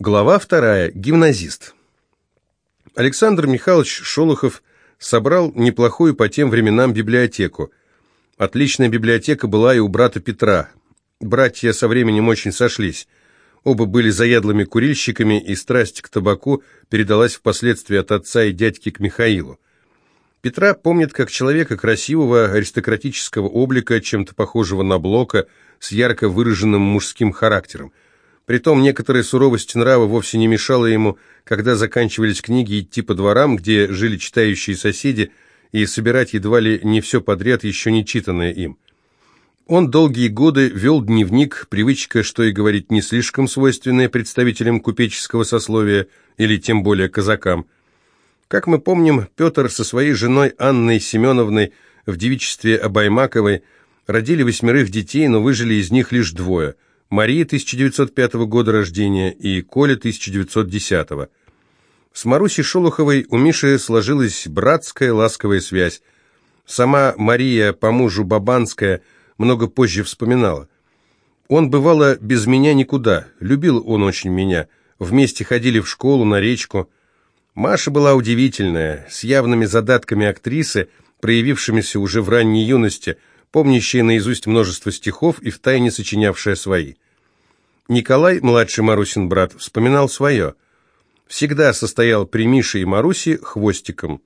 Глава вторая. Гимназист. Александр Михайлович Шолохов собрал неплохую по тем временам библиотеку. Отличная библиотека была и у брата Петра. Братья со временем очень сошлись. Оба были заядлыми курильщиками, и страсть к табаку передалась впоследствии от отца и дядьки к Михаилу. Петра помнит как человека красивого, аристократического облика, чем-то похожего на Блока, с ярко выраженным мужским характером. Притом некоторая суровость нрава вовсе не мешала ему, когда заканчивались книги, идти по дворам, где жили читающие соседи, и собирать едва ли не все подряд, еще не читанное им. Он долгие годы вел дневник, привычка, что и говорить, не слишком свойственная представителям купеческого сословия, или тем более казакам. Как мы помним, Петр со своей женой Анной Семеновной в девичестве Абаймаковой родили восьмерых детей, но выжили из них лишь двое – Мария 1905 года рождения и Коля 1910 -го. С Марусей Шолоховой у Миши сложилась братская ласковая связь. Сама Мария, по мужу Бабанская, много позже вспоминала. «Он, бывало, без меня никуда. Любил он очень меня. Вместе ходили в школу, на речку. Маша была удивительная, с явными задатками актрисы, проявившимися уже в ранней юности – помнящая наизусть множество стихов и втайне сочинявшая свои. Николай, младший Марусин брат, вспоминал свое. Всегда состоял при Мише и Марусе хвостиком.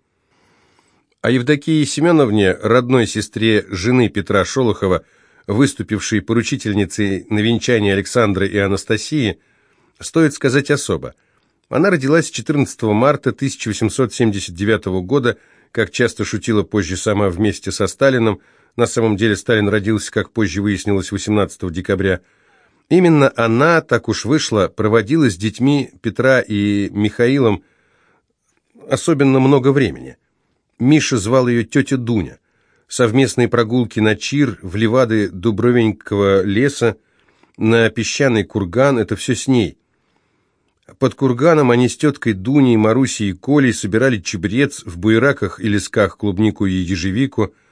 А Евдокии Семеновне, родной сестре жены Петра Шолохова, выступившей поручительницей на венчании Александра и Анастасии, стоит сказать особо. Она родилась 14 марта 1879 года, как часто шутила позже сама вместе со Сталином, на самом деле Сталин родился, как позже выяснилось, 18 декабря. Именно она, так уж вышла, проводила с детьми Петра и Михаилом особенно много времени. Миша звал ее тетя Дуня. Совместные прогулки на Чир, в Левады Дубровенького леса, на песчаный курган – это все с ней. Под курганом они с теткой Дуней, Марусей и Колей собирали чебрец, в буераках и лесках клубнику и ежевику –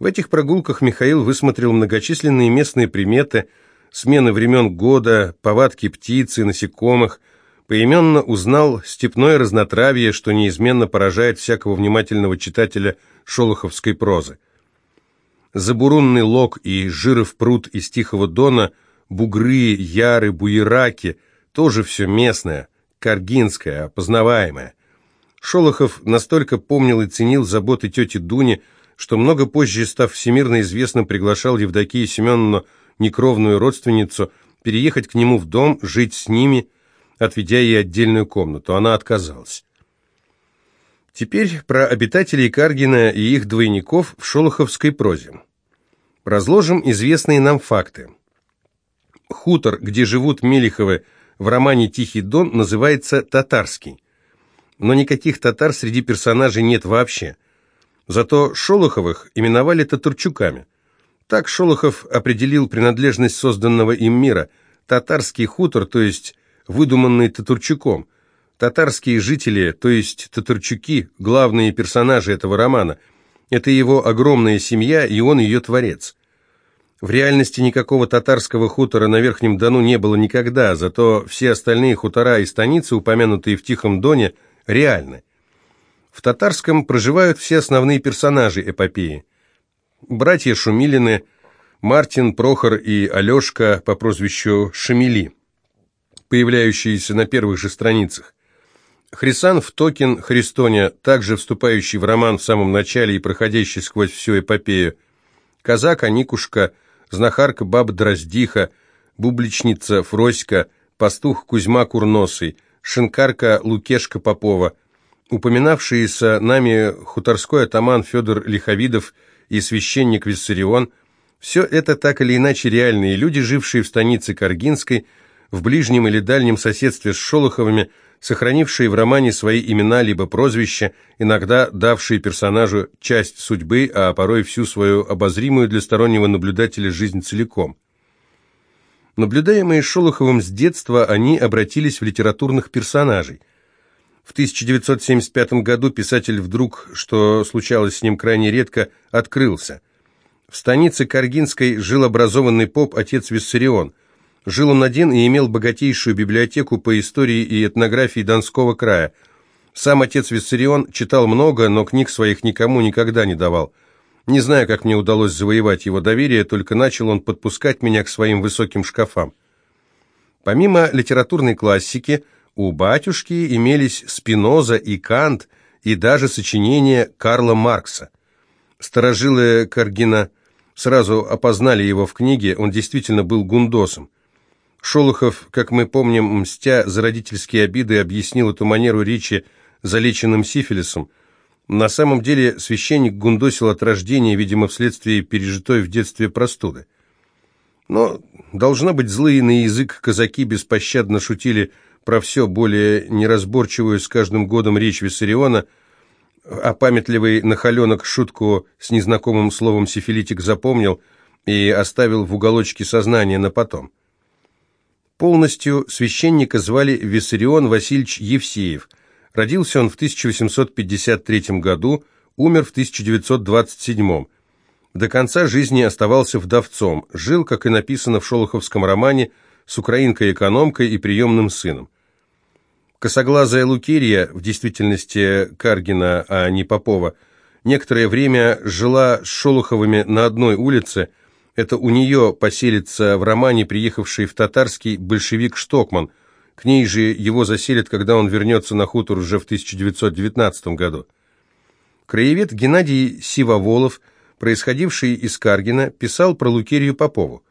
в этих прогулках Михаил высмотрел многочисленные местные приметы, смены времен года, повадки птицы, насекомых, поименно узнал степное разнотравье, что неизменно поражает всякого внимательного читателя шолоховской прозы. Забурунный лог и жиров пруд из Тихого Дона, бугры, яры, буераки – тоже все местное, каргинское, опознаваемое. Шолохов настолько помнил и ценил заботы тети Дуни – что много позже, став всемирно известным, приглашал Евдокию Семеновну, некровную родственницу, переехать к нему в дом, жить с ними, отведя ей отдельную комнату. Она отказалась. Теперь про обитателей Каргина и их двойников в шолоховской прозе. Разложим известные нам факты. Хутор, где живут Мелиховы в романе «Тихий дон», называется «Татарский». Но никаких татар среди персонажей нет вообще – Зато Шолоховых именовали татарчуками. Так Шолохов определил принадлежность созданного им мира. Татарский хутор, то есть выдуманный Татарчуком. Татарские жители, то есть татарчуки, главные персонажи этого романа. Это его огромная семья, и он ее творец. В реальности никакого татарского хутора на Верхнем Дону не было никогда, зато все остальные хутора и станицы, упомянутые в Тихом Доне, реальны. В татарском проживают все основные персонажи эпопеи. Братья Шумилины, Мартин, Прохор и Алешка по прозвищу Шамили, появляющиеся на первых же страницах. Хрисан Втокин, Христоня, также вступающий в роман в самом начале и проходящий сквозь всю эпопею. Казак Аникушка, знахарка Баба Дроздиха, бубличница Фроська, пастух Кузьма Курносый, шинкарка Лукешка Попова – упоминавшиеся нами хуторской атаман Федор Лиховидов и священник Виссарион, все это так или иначе реальные люди, жившие в станице Каргинской, в ближнем или дальнем соседстве с Шолоховыми, сохранившие в романе свои имена либо прозвища, иногда давшие персонажу часть судьбы, а порой всю свою обозримую для стороннего наблюдателя жизнь целиком. Наблюдаемые Шолоховым с детства, они обратились в литературных персонажей – в 1975 году писатель вдруг, что случалось с ним крайне редко, открылся. В станице Каргинской жил образованный поп отец Виссарион. Жил он один и имел богатейшую библиотеку по истории и этнографии Донского края. Сам отец Виссарион читал много, но книг своих никому никогда не давал. Не знаю, как мне удалось завоевать его доверие, только начал он подпускать меня к своим высоким шкафам. Помимо литературной классики, у батюшки имелись Спиноза и Кант, и даже сочинения Карла Маркса. Старожилы Каргина сразу опознали его в книге, он действительно был гундосом. Шолохов, как мы помним, мстя за родительские обиды, объяснил эту манеру речи залеченным сифилисом. На самом деле священник гундосил от рождения, видимо, вследствие пережитой в детстве простуды. Но, должно быть, злые на язык казаки беспощадно шутили про все более неразборчивую с каждым годом речь Виссариона, а памятливый нахаленок шутку с незнакомым словом «сифилитик» запомнил и оставил в уголочке сознания на потом. Полностью священника звали Виссарион Васильевич Евсеев. Родился он в 1853 году, умер в 1927 До конца жизни оставался вдовцом, жил, как и написано в шолоховском романе, с украинкой-экономкой и приемным сыном. Косоглазая Лукерия, в действительности Каргина, а не Попова, некоторое время жила с Шолоховыми на одной улице – это у нее поселится в романе приехавший в Татарский большевик Штокман. К ней же его заселят, когда он вернется на хутор уже в 1919 году. Краевед Геннадий Сивоволов, происходивший из Каргина, писал про Лукерию Попову.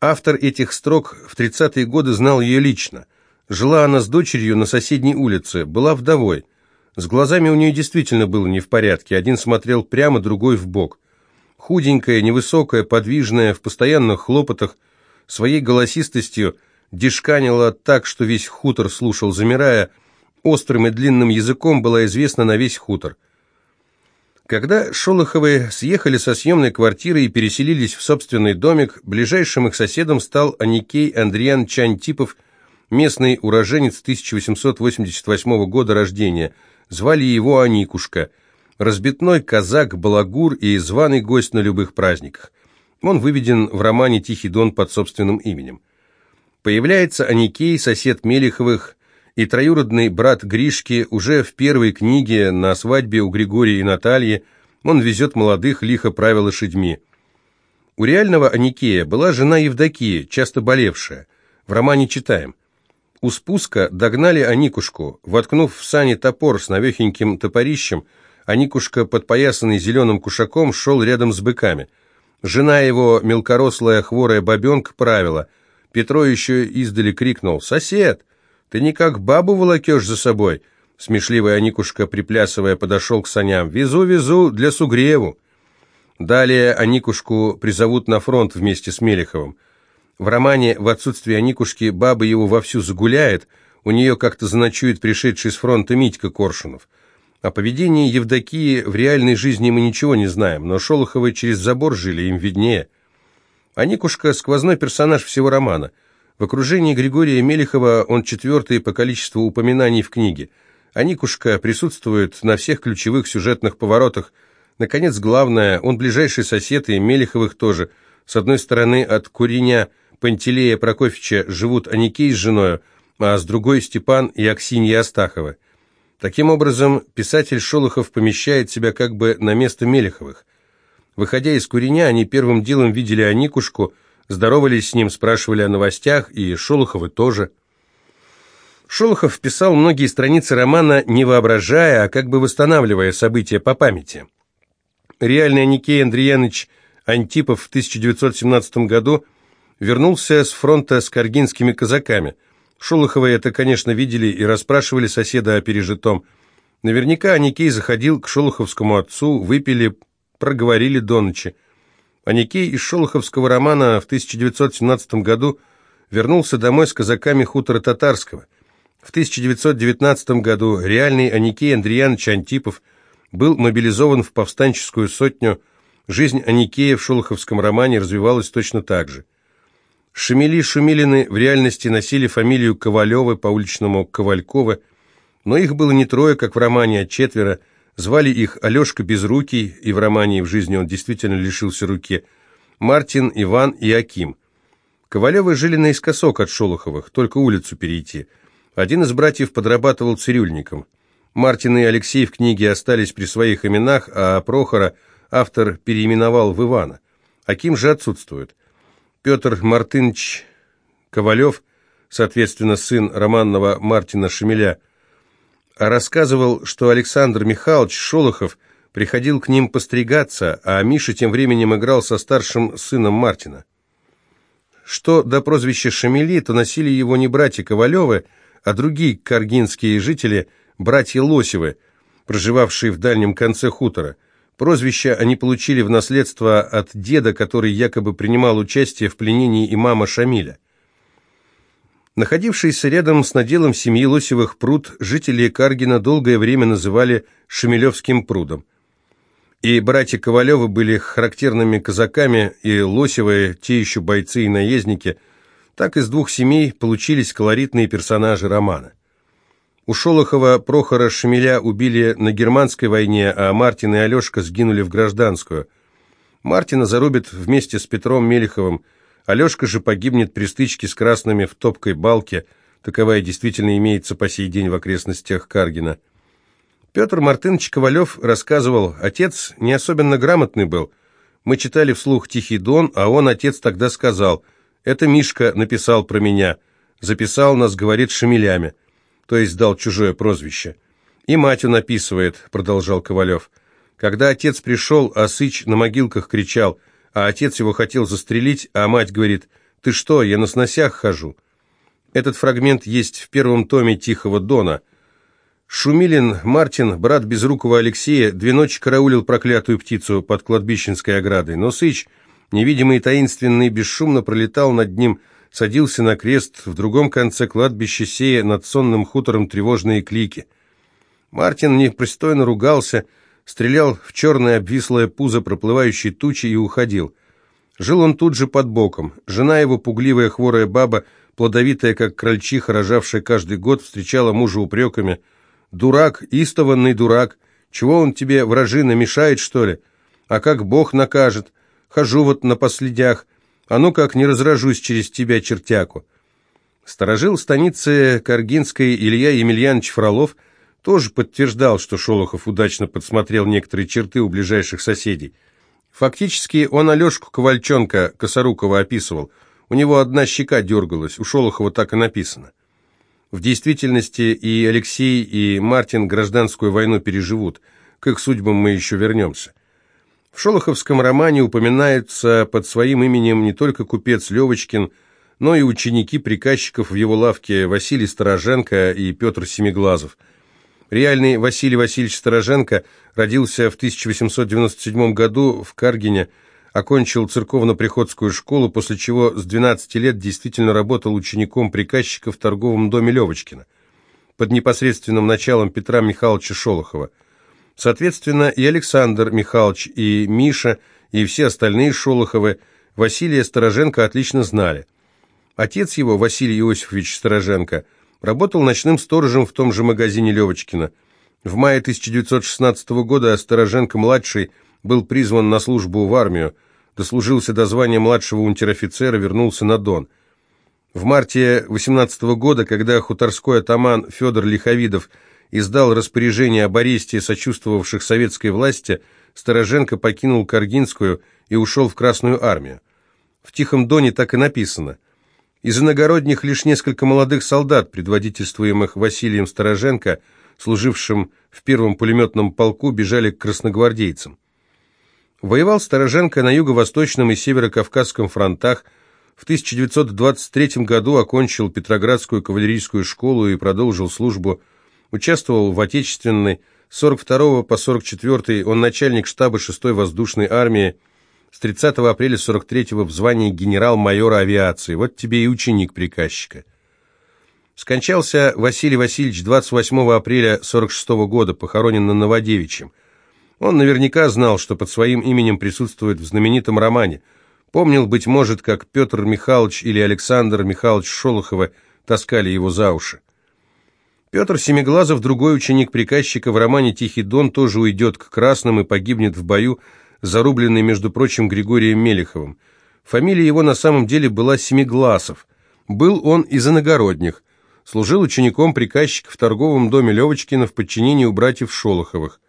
Автор этих строк в 30-е годы знал ее лично. Жила она с дочерью на соседней улице, была вдовой. С глазами у нее действительно было не в порядке, один смотрел прямо, другой в бок. Худенькая, невысокая, подвижная, в постоянных хлопотах, своей голосистостью дешканила так, что весь хутор слушал, замирая, острым и длинным языком была известна на весь хутор. Когда Шолоховы съехали со съемной квартиры и переселились в собственный домик, ближайшим их соседом стал Аникей Андриан Чантипов, местный уроженец 1888 года рождения. Звали его Аникушка – разбитной казак, балагур и званый гость на любых праздниках. Он выведен в романе «Тихий дон» под собственным именем. Появляется Аникей, сосед Мелиховых, и троюродный брат Гришки уже в первой книге на свадьбе у Григория и Натальи он везет молодых, лихо правя лошадьми. У реального Аникея была жена Евдокия, часто болевшая. В романе читаем. У спуска догнали Аникушку, воткнув в сани топор с навехеньким топорищем, а Никушка, подпоясанный зеленым кушаком, шел рядом с быками. Жена его, мелкорослая хворая бабенка, правила. Петро еще издали крикнул «Сосед, ты никак бабу волокешь за собой?» Смешливый Аникушка, приплясывая, подошел к саням. «Везу, везу, для сугреву». Далее Аникушку призовут на фронт вместе с Мелеховым. В романе «В отсутствие Аникушки» баба его вовсю загуляет, у нее как-то заночует пришедший с фронта Митька Коршунов. О поведении Евдокии в реальной жизни мы ничего не знаем, но Шолоховы через забор жили, им виднее. А Никушка – сквозной персонаж всего романа. В окружении Григория Мелехова он четвертый по количеству упоминаний в книге. А Никушка присутствует на всех ключевых сюжетных поворотах. Наконец, главное, он ближайший сосед, и Мелеховых тоже. С одной стороны, от Куриня Пантелея Прокофьевича живут Аникей с женой, а с другой – Степан и Аксинья Астахова. Таким образом, писатель Шолохов помещает себя как бы на место Мелеховых. Выходя из куреня, они первым делом видели Аникушку, здоровались с ним, спрашивали о новостях, и Шолоховы тоже. Шолохов писал многие страницы романа не воображая, а как бы восстанавливая события по памяти. Реальный Аникей Андреяныч Антипов в 1917 году вернулся с фронта с каргинскими казаками – Шолоховы это, конечно, видели и расспрашивали соседа о пережитом. Наверняка Аникей заходил к шолоховскому отцу, выпили, проговорили до ночи. Аникей из шолоховского романа в 1917 году вернулся домой с казаками хутора Татарского. В 1919 году реальный Аникей Андреянович Антипов был мобилизован в повстанческую сотню. Жизнь Аникея в шолоховском романе развивалась точно так же. Шумели-Шумилины в реальности носили фамилию Ковалевы по уличному Ковальковы, но их было не трое, как в романе, а четверо. Звали их Алешка Безрукий, и в романе и в жизни он действительно лишился руки, Мартин, Иван и Аким. Ковалевы жили наискосок от Шолоховых, только улицу перейти. Один из братьев подрабатывал цирюльником. Мартин и Алексей в книге остались при своих именах, а Прохора автор переименовал в Ивана. Аким же отсутствует. Петр Мартынович Ковалев, соответственно, сын романного Мартина Шемеля, рассказывал, что Александр Михайлович Шолохов приходил к ним постригаться, а Миша тем временем играл со старшим сыном Мартина. Что до прозвища Шамили, то носили его не братья Ковалевы, а другие каргинские жители, братья Лосевы, проживавшие в дальнем конце хутора. Прозвище они получили в наследство от деда, который якобы принимал участие в пленении имама Шамиля. Находившийся рядом с наделом семьи Лосевых пруд, жители Каргина долгое время называли Шамилевским прудом. И братья Ковалевы были характерными казаками, и Лосевые, те еще бойцы и наездники, так из двух семей получились колоритные персонажи романа. У Шолохова Прохора Шемеля убили на германской войне, а Мартин и Алешка сгинули в гражданскую. Мартина зарубят вместе с Петром Мелеховым, Алешка же погибнет при стычке с красными в топкой балке, таковая действительно имеется по сей день в окрестностях Каргина. Петр Мартынович Ковалев рассказывал, отец не особенно грамотный был. Мы читали вслух «Тихий дон», а он, отец, тогда сказал, «Это Мишка написал про меня, записал нас, говорит, шамилями», то есть дал чужое прозвище. «И мать он описывает», — продолжал Ковалев. «Когда отец пришел, а Сыч на могилках кричал, а отец его хотел застрелить, а мать говорит, «Ты что, я на сносях хожу». Этот фрагмент есть в первом томе «Тихого дона», Шумилин Мартин, брат безрукого Алексея, две ночи караулил проклятую птицу под кладбищенской оградой, но Сыч, невидимый и таинственный, бесшумно пролетал над ним, садился на крест, в другом конце кладбища сея над сонным хутором тревожные клики. Мартин непристойно ругался, стрелял в черное обвислое пузо проплывающей тучи и уходил. Жил он тут же под боком. Жена его, пугливая хворая баба, плодовитая, как крольчиха, рожавшая каждый год, встречала мужа упреками – Дурак, истованный дурак. Чего он тебе, вражина, мешает, что ли? А как Бог накажет? Хожу вот на последях. А ну как не разражусь через тебя, чертяку. Сторожил станицы Каргинской Илья Емельянович Фролов тоже подтверждал, что Шолохов удачно подсмотрел некоторые черты у ближайших соседей. Фактически он Алешку Ковальчонка Косорукова описывал. У него одна щека дергалась, у Шолохова так и написано. В действительности и Алексей, и Мартин гражданскую войну переживут. К их судьбам мы еще вернемся. В шолоховском романе упоминаются под своим именем не только купец Левочкин, но и ученики приказчиков в его лавке Василий Стороженко и Петр Семиглазов. Реальный Василий Васильевич Стороженко родился в 1897 году в Каргине, окончил церковно-приходскую школу, после чего с 12 лет действительно работал учеником приказчика в торговом доме Левочкина под непосредственным началом Петра Михайловича Шолохова. Соответственно, и Александр Михайлович, и Миша, и все остальные Шолоховы Василия Стороженко отлично знали. Отец его, Василий Иосифович Стороженко, работал ночным сторожем в том же магазине Левочкина. В мае 1916 года Стороженко-младший – был призван на службу в армию, дослужился до звания младшего унтер-офицера, вернулся на Дон. В марте 18 года, когда хуторской атаман Федор Лиховидов издал распоряжение об аресте сочувствовавших советской власти, Стороженко покинул Каргинскую и ушел в Красную армию. В Тихом Доне так и написано. Из иногородних лишь несколько молодых солдат, предводительствуемых Василием Стороженко, служившим в первом пулеметном полку, бежали к красногвардейцам. Воевал Стороженко на юго-восточном и северо-кавказском фронтах, в 1923 году окончил Петроградскую кавалерийскую школу и продолжил службу. Участвовал в Отечественной, с 42 по 44 он начальник штаба 6-й воздушной армии, с 30 апреля 43 в звании генерал-майора авиации. Вот тебе и ученик приказчика. Скончался Василий Васильевич 28 апреля 46 года, похоронен на Новодевичьем. Он наверняка знал, что под своим именем присутствует в знаменитом романе. Помнил, быть может, как Петр Михайлович или Александр Михайлович Шолохова таскали его за уши. Петр Семиглазов, другой ученик приказчика в романе «Тихий дон», тоже уйдет к красным и погибнет в бою, зарубленный, между прочим, Григорием Мелеховым. Фамилия его на самом деле была Семигласов. Был он из иногородних. Служил учеником приказчика в торговом доме Левочкина в подчинении у братьев Шолоховых.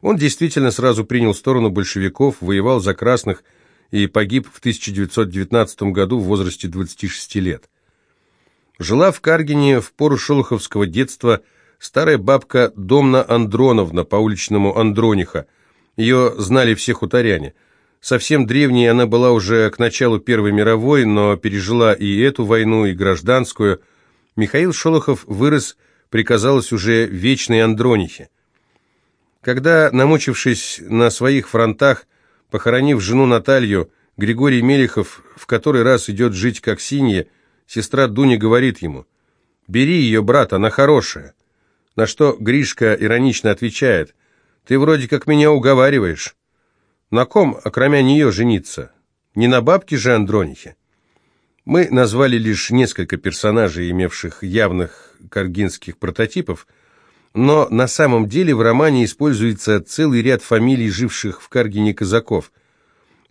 Он действительно сразу принял сторону большевиков, воевал за красных и погиб в 1919 году в возрасте 26 лет. Жила в Каргине в пору шолоховского детства старая бабка Домна Андроновна по уличному Андрониха. Ее знали все хуторяне. Совсем древней она была уже к началу Первой мировой, но пережила и эту войну, и гражданскую. Михаил Шолохов вырос, приказалось уже вечной Андронихе. Когда, намучившись на своих фронтах, похоронив жену Наталью, Григорий Мелехов в который раз идет жить как синья, сестра Дуня говорит ему, «Бери ее, брат, она хорошая». На что Гришка иронично отвечает, «Ты вроде как меня уговариваешь». На ком, окромя нее, жениться? Не на бабке же Андронихе? Мы назвали лишь несколько персонажей, имевших явных каргинских прототипов, но на самом деле в романе используется целый ряд фамилий, живших в Каргине казаков.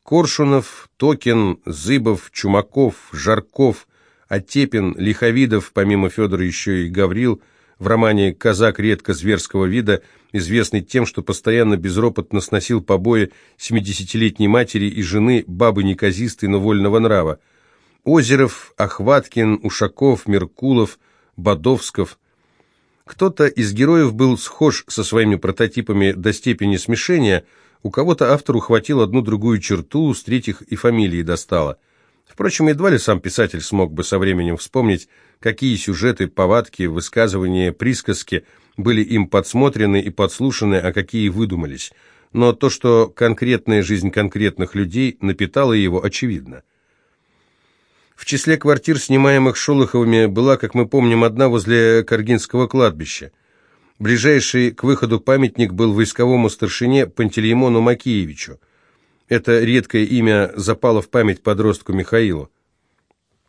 Коршунов, Токин, Зыбов, Чумаков, Жарков, Отепин, Лиховидов, помимо Федора еще и Гаврил – в романе «Казак редко зверского вида», известный тем, что постоянно безропотно сносил побои 70-летней матери и жены, бабы неказистой, но вольного нрава. Озеров, Охваткин, Ушаков, Меркулов, Бодовсков. Кто-то из героев был схож со своими прототипами до степени смешения, у кого-то автору хватило одну-другую черту, с третьих и фамилии достало. Впрочем, едва ли сам писатель смог бы со временем вспомнить, какие сюжеты, повадки, высказывания, присказки были им подсмотрены и подслушаны, а какие выдумались. Но то, что конкретная жизнь конкретных людей напитала его, очевидно. В числе квартир, снимаемых Шолоховыми, была, как мы помним, одна возле Каргинского кладбища. Ближайший к выходу памятник был войсковому старшине Пантелеймону Макеевичу. Это редкое имя запало в память подростку Михаилу.